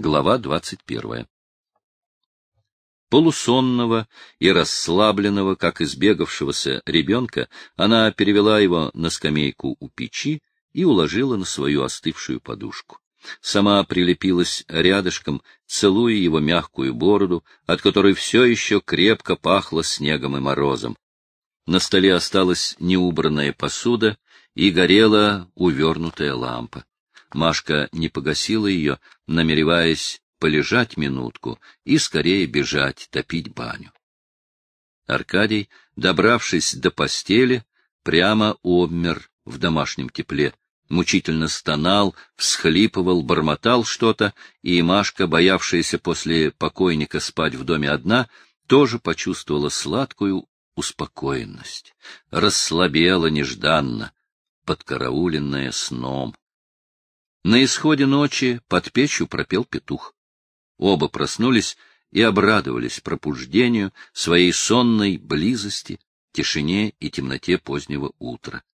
Глава двадцать первая. Полусонного и расслабленного, как избегавшегося ребенка, она перевела его на скамейку у печи и уложила на свою остывшую подушку. Сама прилепилась рядышком, целуя его мягкую бороду, от которой все еще крепко пахло снегом и морозом. На столе осталась неубранная посуда и горела увернутая лампа. Машка не погасила ее, намереваясь полежать минутку и скорее бежать топить баню. Аркадий, добравшись до постели, прямо обмер в домашнем тепле, мучительно стонал, всхлипывал, бормотал что-то, и Машка, боявшаяся после покойника спать в доме одна, тоже почувствовала сладкую успокоенность, расслабела нежданно, подкарауленная сном. На исходе ночи под печью пропел петух. Оба проснулись и обрадовались пробуждению, своей сонной близости, тишине и темноте позднего утра.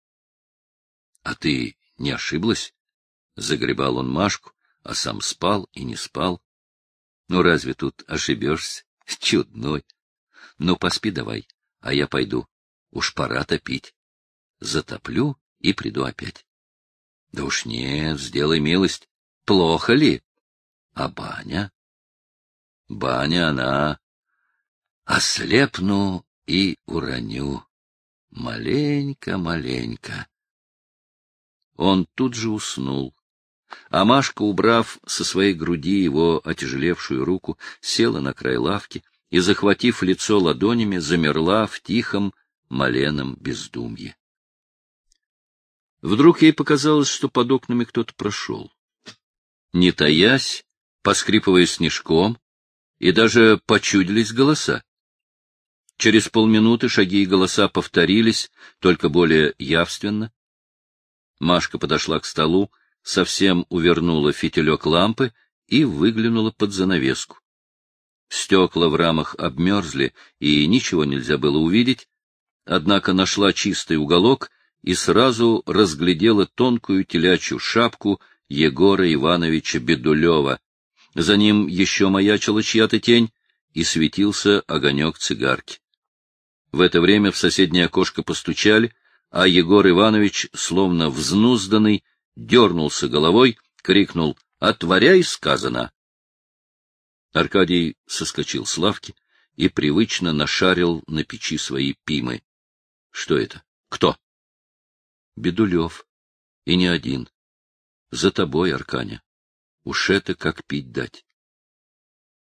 — А ты не ошиблась? — загребал он Машку, а сам спал и не спал. — Ну, разве тут ошибешься? Чудной. Ну, поспи давай, а я пойду. Уж пора топить. Затоплю и приду опять. Да уж нет, сделай милость. Плохо ли? А баня? Баня она. Ослепну и уроню. Маленько-маленько. Он тут же уснул. А Машка, убрав со своей груди его отяжелевшую руку, села на край лавки и, захватив лицо ладонями, замерла в тихом маленом бездумье. Вдруг ей показалось, что под окнами кто-то прошел. Не таясь, поскрипывая снежком, и даже почудились голоса. Через полминуты шаги и голоса повторились, только более явственно. Машка подошла к столу, совсем увернула фитилек лампы и выглянула под занавеску. Стекла в рамах обмерзли, и ничего нельзя было увидеть, однако нашла чистый уголок и сразу разглядела тонкую телячью шапку Егора Ивановича Бедулева, за ним еще маячила чья-то тень, и светился огонек цигарки. В это время в соседнее окошко постучали, а Егор Иванович, словно взнузданный, дернулся головой, крикнул «Отворяй!» сказано. Аркадий соскочил с лавки и привычно нашарил на печи свои пимы. — Что это? Кто? — Бедулев. И не один. За тобой, Арканя. Уж это как пить дать.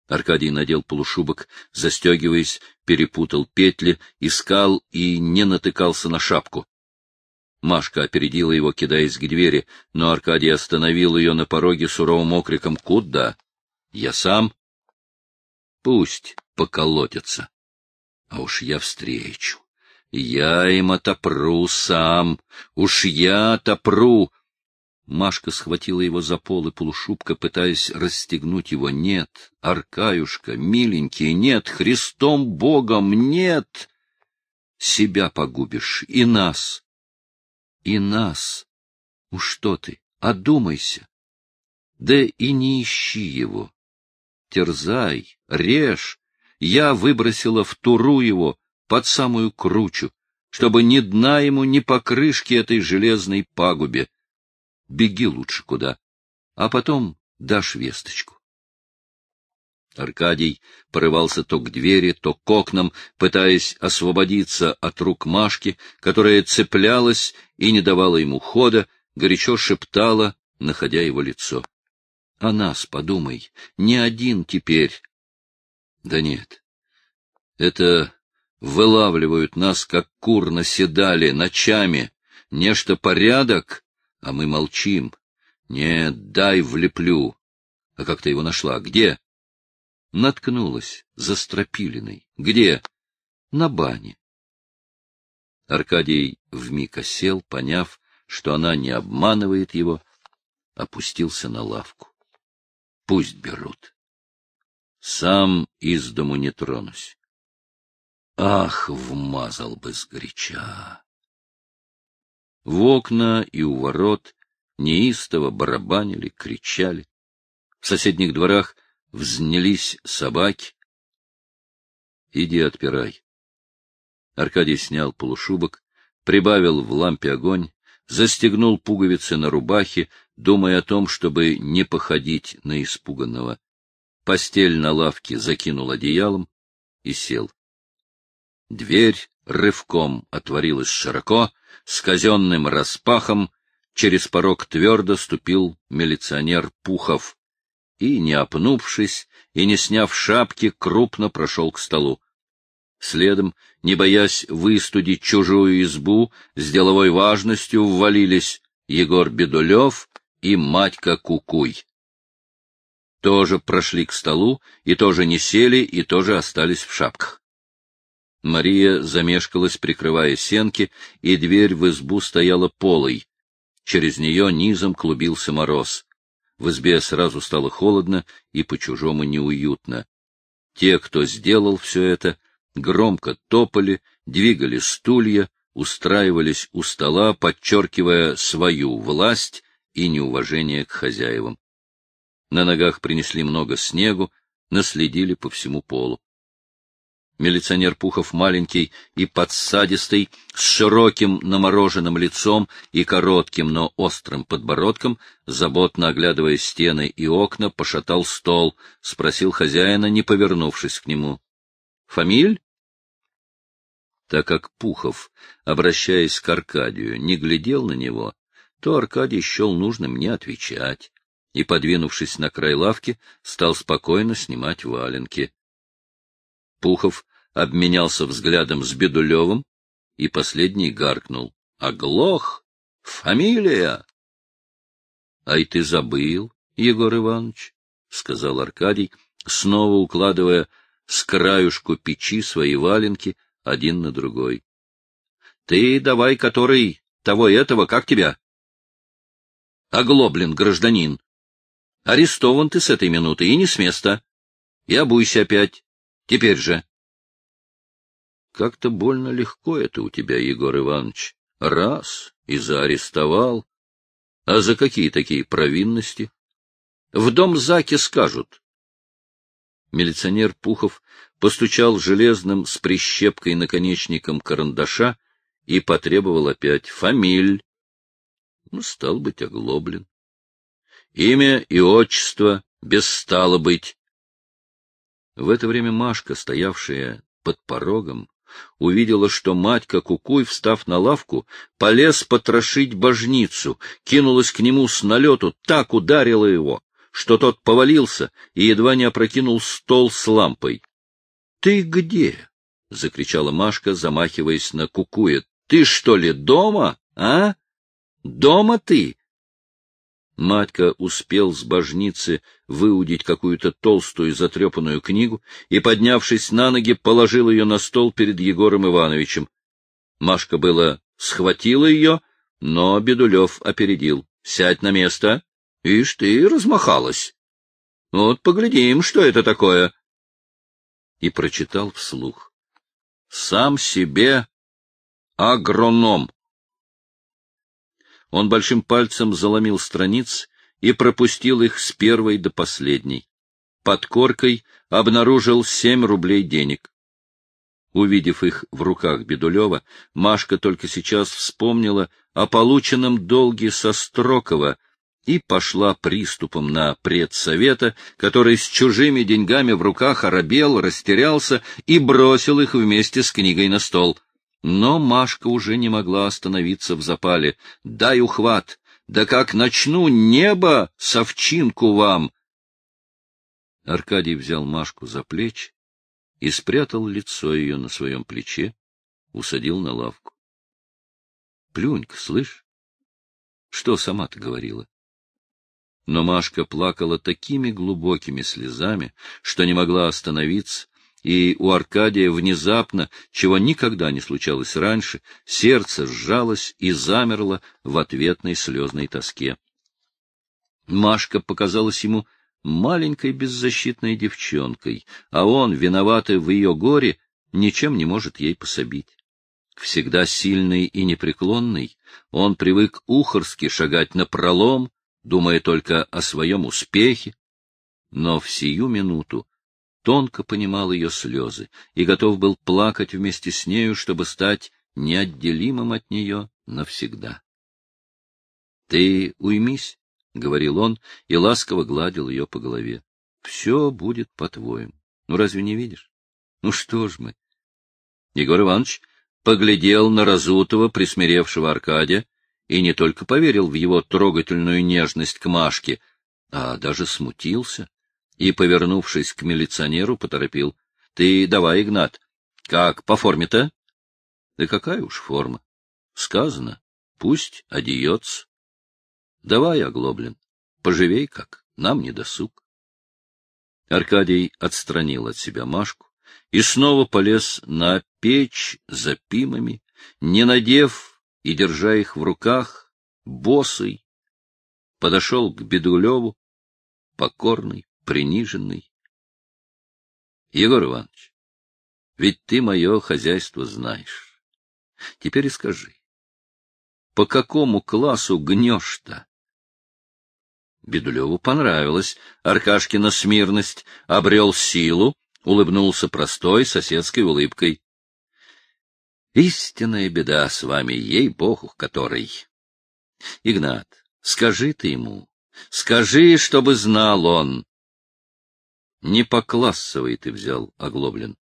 Аркадий надел полушубок, застегиваясь, перепутал петли, искал и не натыкался на шапку. Машка опередила его, кидаясь к двери, но Аркадий остановил ее на пороге суровым окриком «Куда?» «Я сам?» «Пусть поколотятся. А уж я встречу. Я им отопру сам. Уж я отопру!» Машка схватила его за пол и полушубка, пытаясь расстегнуть его. «Нет, Аркаюшка, миленький, нет, Христом Богом, нет! Себя погубишь и нас, и нас. Ну что ты, одумайся. Да и не ищи его. Терзай, режь. Я выбросила в туру его под самую кручу, чтобы ни дна ему, ни покрышки этой железной пагубе беги лучше куда, а потом дашь весточку. Аркадий порывался то к двери, то к окнам, пытаясь освободиться от рук Машки, которая цеплялась и не давала ему хода, горячо шептала, находя его лицо. — О нас подумай, не один теперь. — Да нет, это вылавливают нас, как кур наседали, ночами. Нечто порядок, а мы молчим. Нет, дай влеплю. А как ты его нашла? Где? Наткнулась за стропилиной. Где? На бане. Аркадий вмиг осел, поняв, что она не обманывает его, опустился на лавку. Пусть берут. Сам из дому не тронусь. Ах, вмазал бы сгоряча! В окна и у ворот неистово барабанили, кричали. В соседних дворах взнялись собаки. — Иди отпирай. Аркадий снял полушубок, прибавил в лампе огонь, застегнул пуговицы на рубахе, думая о том, чтобы не походить на испуганного. Постель на лавке закинул одеялом и сел. Дверь рывком отворилась широко, с казенным распахом, через порог твердо ступил милиционер Пухов и, не опнувшись и не сняв шапки, крупно прошел к столу. Следом, не боясь выстудить чужую избу, с деловой важностью ввалились Егор Бедулев и Матька Кукуй. Тоже прошли к столу, и тоже не сели, и тоже остались в шапках. Мария замешкалась, прикрывая сенки, и дверь в избу стояла полой. Через нее низом клубился мороз. В избе сразу стало холодно и по-чужому неуютно. Те, кто сделал все это, громко топали, двигали стулья, устраивались у стола, подчеркивая свою власть и неуважение к хозяевам. На ногах принесли много снегу, наследили по всему полу. Милиционер Пухов маленький и подсадистый, с широким намороженным лицом и коротким, но острым подбородком, заботно оглядывая стены и окна, пошатал стол, спросил хозяина, не повернувшись к нему. — Фамиль? Так как Пухов, обращаясь к Аркадию, не глядел на него, то Аркадий счел нужным не отвечать и, подвинувшись на край лавки, стал спокойно снимать валенки. Пухов обменялся взглядом с Бедулевым, и последний гаркнул. — Оглох! Фамилия! — Ай ты забыл, Егор Иванович, — сказал Аркадий, снова укладывая с краюшку печи свои валенки один на другой. — Ты давай, который того этого, как тебя? — Оглоблен, гражданин. Арестован ты с этой минуты и не с места. И обуйся опять. Теперь же. Как-то больно легко это у тебя, Егор Иванович. Раз — и заарестовал. А за какие такие провинности? В дом Заки скажут. Милиционер Пухов постучал железным с прищепкой наконечником карандаша и потребовал опять фамиль. Ну, стал быть, оглоблен. Имя и отчество без стало быть. В это время Машка, стоявшая под порогом, увидела, что матька Кукуй, встав на лавку, полез потрошить божницу, кинулась к нему с налету, так ударила его, что тот повалился и едва не опрокинул стол с лампой. — Ты где? — закричала Машка, замахиваясь на Кукуя. — Ты что ли дома, а? Дома ты? Матька успел с божницы выудить какую-то толстую затрепанную книгу и, поднявшись на ноги, положил ее на стол перед Егором Ивановичем. Машка было схватила ее, но Бедулев опередил. — Сядь на место. Ишь ты, размахалась. Вот поглядим, что это такое. И прочитал вслух. — Сам себе агроном. Он большим пальцем заломил страниц и пропустил их с первой до последней. Под коркой обнаружил семь рублей денег. Увидев их в руках Бедулева, Машка только сейчас вспомнила о полученном долге со Строкова и пошла приступом на предсовета, который с чужими деньгами в руках оробел, растерялся и бросил их вместе с книгой на стол. Но Машка уже не могла остановиться в запале. «Дай ухват! Да как начну небо совчинку вам!» Аркадий взял Машку за плечи и спрятал лицо ее на своем плече, усадил на лавку. — Плюнька, слышь? Что сама-то говорила? Но Машка плакала такими глубокими слезами, что не могла остановиться, и у Аркадия внезапно, чего никогда не случалось раньше, сердце сжалось и замерло в ответной слезной тоске. Машка показалась ему маленькой беззащитной девчонкой, а он, виноватый в ее горе, ничем не может ей пособить. Всегда сильный и непреклонный, он привык ухорски шагать напролом, думая только о своем успехе, но в сию минуту тонко понимал ее слезы и готов был плакать вместе с нею, чтобы стать неотделимым от нее навсегда. — Ты уймись, — говорил он и ласково гладил ее по голове. — Все будет по-твоему. Ну, разве не видишь? Ну, что ж мы? Егор Иванович поглядел на разутого, присмиревшего Аркадия и не только поверил в его трогательную нежность к Машке, а даже смутился и, повернувшись к милиционеру, поторопил. — Ты давай, Игнат. Как, по форме-то? — Да какая уж форма. Сказано. Пусть одеется. Давай, Оглоблин, поживей как, нам не досуг. Аркадий отстранил от себя Машку и снова полез на печь за пимами, не надев и держа их в руках, босый, подошел к Бедулеву, покорный, приниженный. — Егор Иванович, ведь ты мое хозяйство знаешь. Теперь и скажи, по какому классу гнешь-то? Бедулеву понравилось. Аркашкина смирность обрел силу, улыбнулся простой соседской улыбкой. Истинная беда с вами, ей-богу, которой. Игнат, скажи ты ему, скажи, чтобы знал он. Не по классовой ты взял, Оглоблен.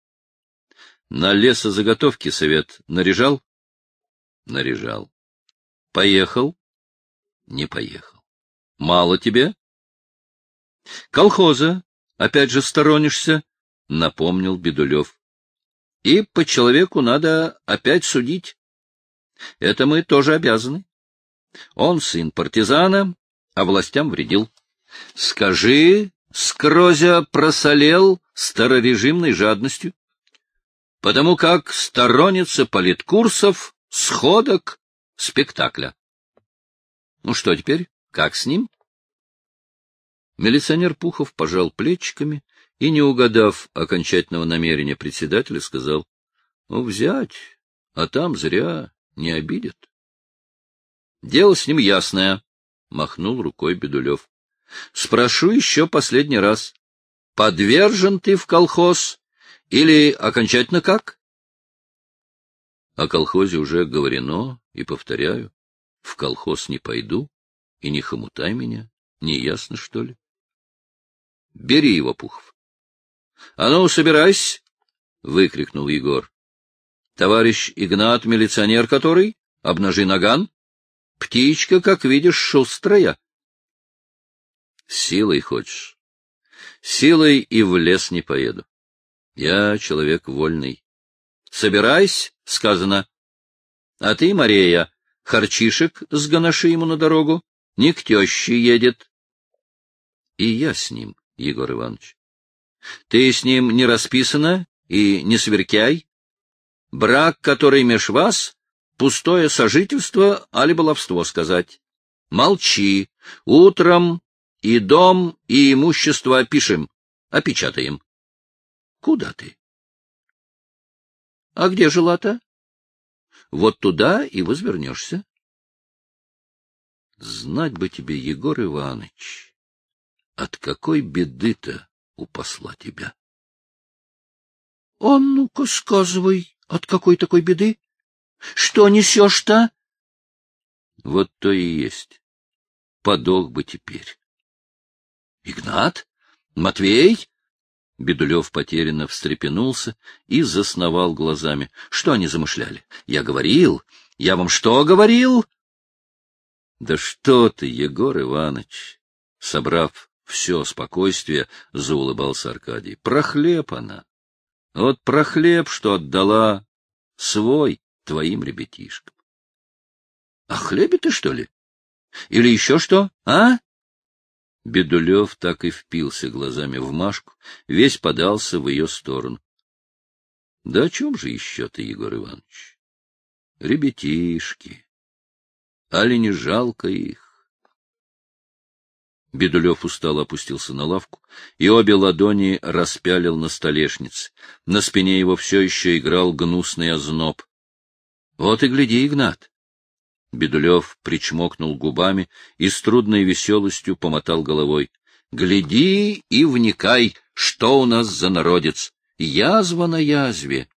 На лесозаготовки совет наряжал? Наряжал. Поехал? Не поехал. Мало тебе? Колхоза, опять же, сторонишься, — напомнил Бедулев. И по человеку надо опять судить. Это мы тоже обязаны. Он сын партизана, а властям вредил. Скажи, Скрозя просолел старорежимной жадностью, потому как сторонница политкурсов, сходок, спектакля. Ну что теперь? Как с ним? Милиционер Пухов пожал плечиками и, не угадав окончательного намерения председателя, сказал, — Ну, взять, а там зря не обидят. — Дело с ним ясное, — махнул рукой Бедулев. — Спрошу еще последний раз. Подвержен ты в колхоз или окончательно как? О колхозе уже говорено, и повторяю, в колхоз не пойду, и не хомутай меня, не ясно, что ли? Бери его, Пухов. — А ну, собирайся! — выкрикнул Егор. — Товарищ Игнат, милиционер который? Обнажи наган. Птичка, как видишь, шустрая. — Силой хочешь? — Силой и в лес не поеду. Я человек вольный. — Собирайся, — сказано. — А ты, Мария, харчишек сгоноши ему на дорогу. Не к теще едет. И я с ним, Егор Иванович. Ты с ним не расписана и не сверкяй. Брак, который меж вас, пустое сожительство, али баловство сказать. Молчи. Утром и дом, и имущество опишем, опечатаем. Куда ты? А где жила-то? Вот туда и возвернешься. Знать бы тебе, Егор Иванович, от какой беды-то упасла тебя? — А ну-ка, сказывай, от какой такой беды? Что несешь-то? — Вот то и есть. Подох бы теперь. — Игнат? Матвей? Бедулев потерянно встрепенулся и засновал глазами. — Что они замышляли? Я говорил. Я вам что говорил? Да что ты, Егор Иванович! Собрав все спокойствие, заулыбался Аркадий. Про хлеб она. Вот про хлеб, что отдала свой твоим ребятишкам. А хлебе ты, что ли? Или еще что, а? Бедулев так и впился глазами в Машку, весь подался в ее сторону. — Да о чем же еще ты, Егор Иванович? Ребятишки. Али не жалко их? Бедулев устало опустился на лавку, и обе ладони распялил на столешнице. На спине его все еще играл гнусный озноб. — Вот и гляди, Игнат! Бедулев причмокнул губами и с трудной веселостью помотал головой. — Гляди и вникай, что у нас за народец. Язва на язве.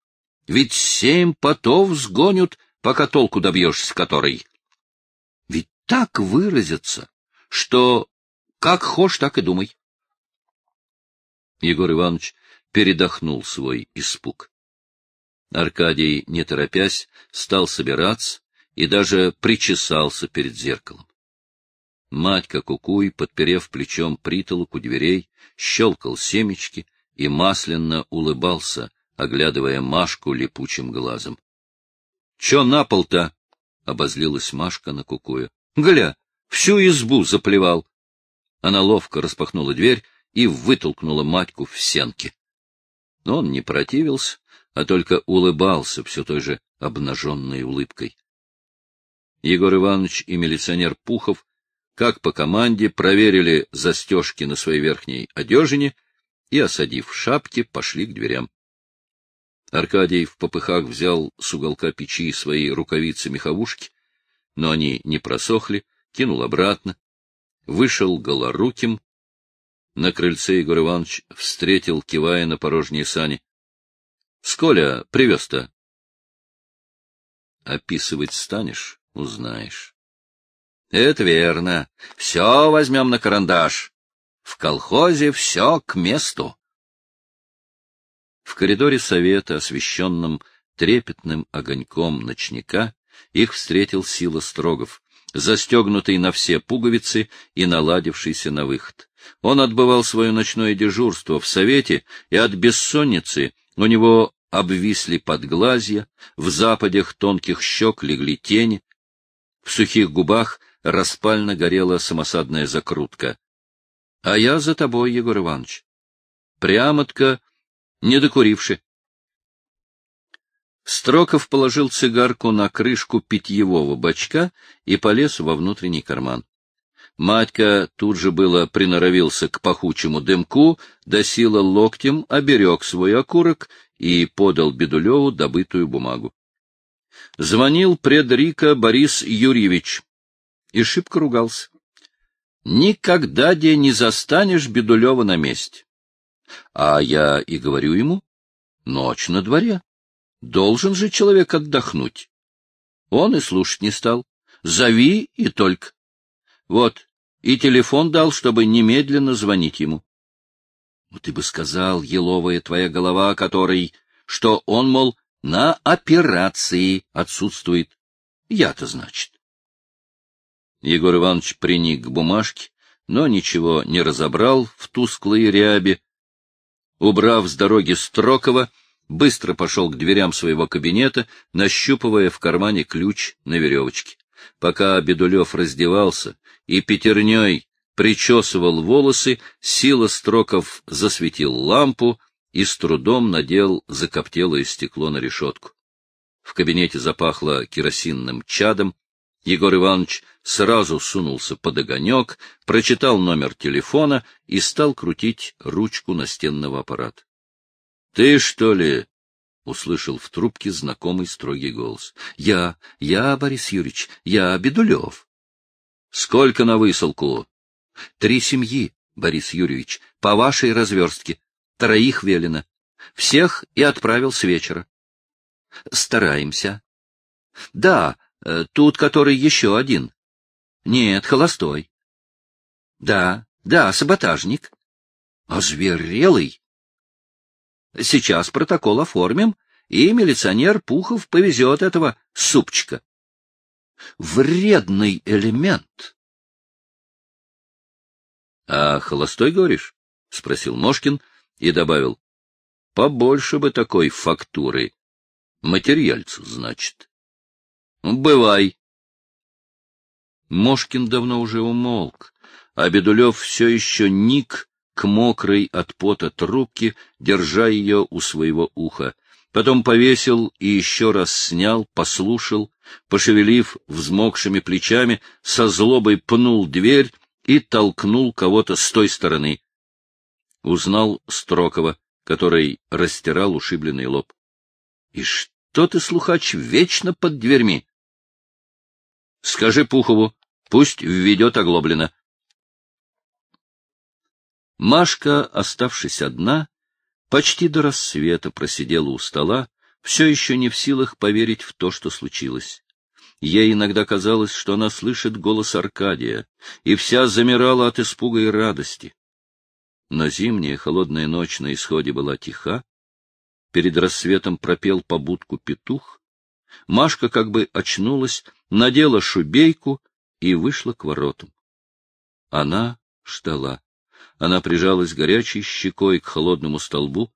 Ведь семь потов сгонят, пока толку добьешься которой. Ведь так выразятся, что как хошь, так и думай. Егор Иванович передохнул свой испуг. Аркадий, не торопясь, стал собираться и даже причесался перед зеркалом. Матька Кукуй, подперев плечом притолоку дверей, щелкал семечки и масляно улыбался, оглядывая Машку липучим глазом. — Чё на пол-то? — обозлилась Машка на Кукуя. — Гля, всю избу заплевал. Она ловко распахнула дверь и вытолкнула Матьку в сенки. Но он не противился, а только улыбался все той же обнаженной улыбкой. Егор Иванович и милиционер Пухов как по команде, проверили застежки на своей верхней одежине и, осадив шапки, пошли к дверям. Аркадий в попыхах взял с уголка печи свои рукавицы-меховушки, но они не просохли, кинул обратно, вышел голоруким. На крыльце Егор Иванович встретил, кивая на порожние сани. — Сколя привез-то? — Описывать станешь — узнаешь. — Это верно. Все возьмем на карандаш. В колхозе все к месту. В коридоре совета, освещенном трепетным огоньком ночника, их встретил Сила Строгов, застегнутый на все пуговицы и наладившийся на выход. Он отбывал свое ночное дежурство в совете, и от бессонницы у него обвисли подглазья, в западях тонких щек легли тени, в сухих губах распально горела самосадная закрутка. — А я за тобой, Егор Иванович. Прямо-тка, не докуривши. Строков положил цигарку на крышку питьевого бачка и полез во внутренний карман. Матька тут же было приноровился к пахучему дымку, досила локтем, оберег свой окурок и подал Бедулеву добытую бумагу. Звонил предрика Борис Юрьевич и шибко ругался. Никогда где не застанешь Бедулева на месте. А я и говорю ему, ночь на дворе. Должен же человек отдохнуть. Он и слушать не стал. Зови и только. Вот, и телефон дал, чтобы немедленно звонить ему. Ну, ты бы сказал, еловая твоя голова, который, что он, мол, на операции отсутствует. Я-то, значит. Егор Иванович приник к бумажке, но ничего не разобрал в тусклой рябе. Убрав с дороги Строкова, быстро пошел к дверям своего кабинета, нащупывая в кармане ключ на веревочке. Пока Бедулев раздевался и пятерней причесывал волосы, Сила Строков засветил лампу и с трудом надел закоптелое стекло на решетку. В кабинете запахло керосинным чадом, Егор Иванович сразу сунулся под огонек, прочитал номер телефона и стал крутить ручку настенного аппарата. — Ты, что ли? — услышал в трубке знакомый строгий голос. — Я, я, Борис Юрьевич, я Бедулев. — Сколько на высылку? — Три семьи, Борис Юрьевич, по вашей разверстке. Троих велено. Всех и отправил с вечера. — Стараемся. — Да, Э, тут который еще один. Нет, холостой. Да, да, саботажник. Озверелый. Сейчас протокол оформим, и милиционер Пухов повезет этого супчика. Вредный элемент. — А холостой, говоришь? — спросил Мошкин и добавил. — Побольше бы такой фактуры. Материальцу, значит. Бывай. Мошкин давно уже умолк, а Бедулев все еще ник к мокрой от пота трубке, держа ее у своего уха. Потом повесил и еще раз снял, послушал, пошевелив взмокшими плечами, со злобой пнул дверь и толкнул кого-то с той стороны. Узнал Строкова, который растирал ушибленный лоб. — И что ты, слухач, вечно под дверьми? Скажи Пухову, пусть введет Оглоблина. Машка, оставшись одна, почти до рассвета просидела у стола, все еще не в силах поверить в то, что случилось. Ей иногда казалось, что она слышит голос Аркадия, и вся замирала от испуга и радости. Но зимняя холодная ночь на исходе была тиха. Перед рассветом пропел по будку петух. Машка как бы очнулась, надела шубейку и вышла к воротам. Она ждала. Она прижалась горячей щекой к холодному столбу,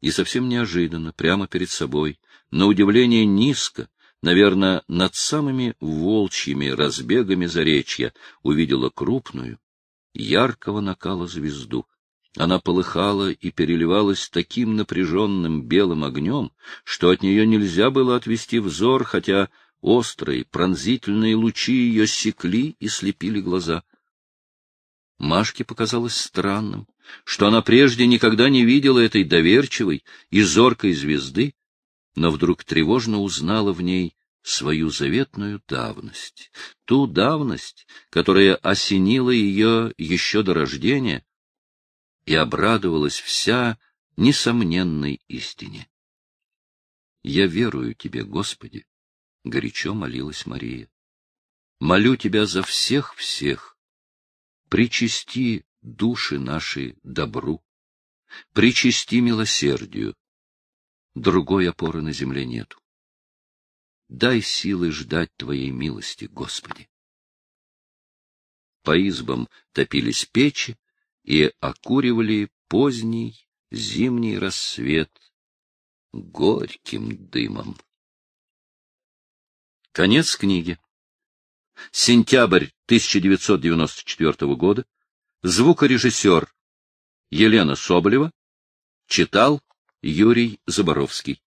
и совсем неожиданно, прямо перед собой, на удивление низко, наверное, над самыми волчьими разбегами заречья, увидела крупную, яркого накала звезду. Она полыхала и переливалась таким напряженным белым огнем, что от нее нельзя было отвести взор, хотя острые, пронзительные лучи ее секли и слепили глаза. Машке показалось странным, что она прежде никогда не видела этой доверчивой и зоркой звезды, но вдруг тревожно узнала в ней свою заветную давность, ту давность, которая осенила ее еще до рождения, и обрадовалась вся несомненной истине. «Я верую Тебе, Господи!» — горячо молилась Мария. «Молю Тебя за всех-всех, причасти души наши добру, причасти милосердию. Другой опоры на земле нету. Дай силы ждать Твоей милости, Господи. По избам топились печи и окуривали поздний зимний рассвет горьким дымом. Конец книги. Сентябрь 1994 года. Звукорежиссер Елена Соболева. Читал Юрий Заборовский.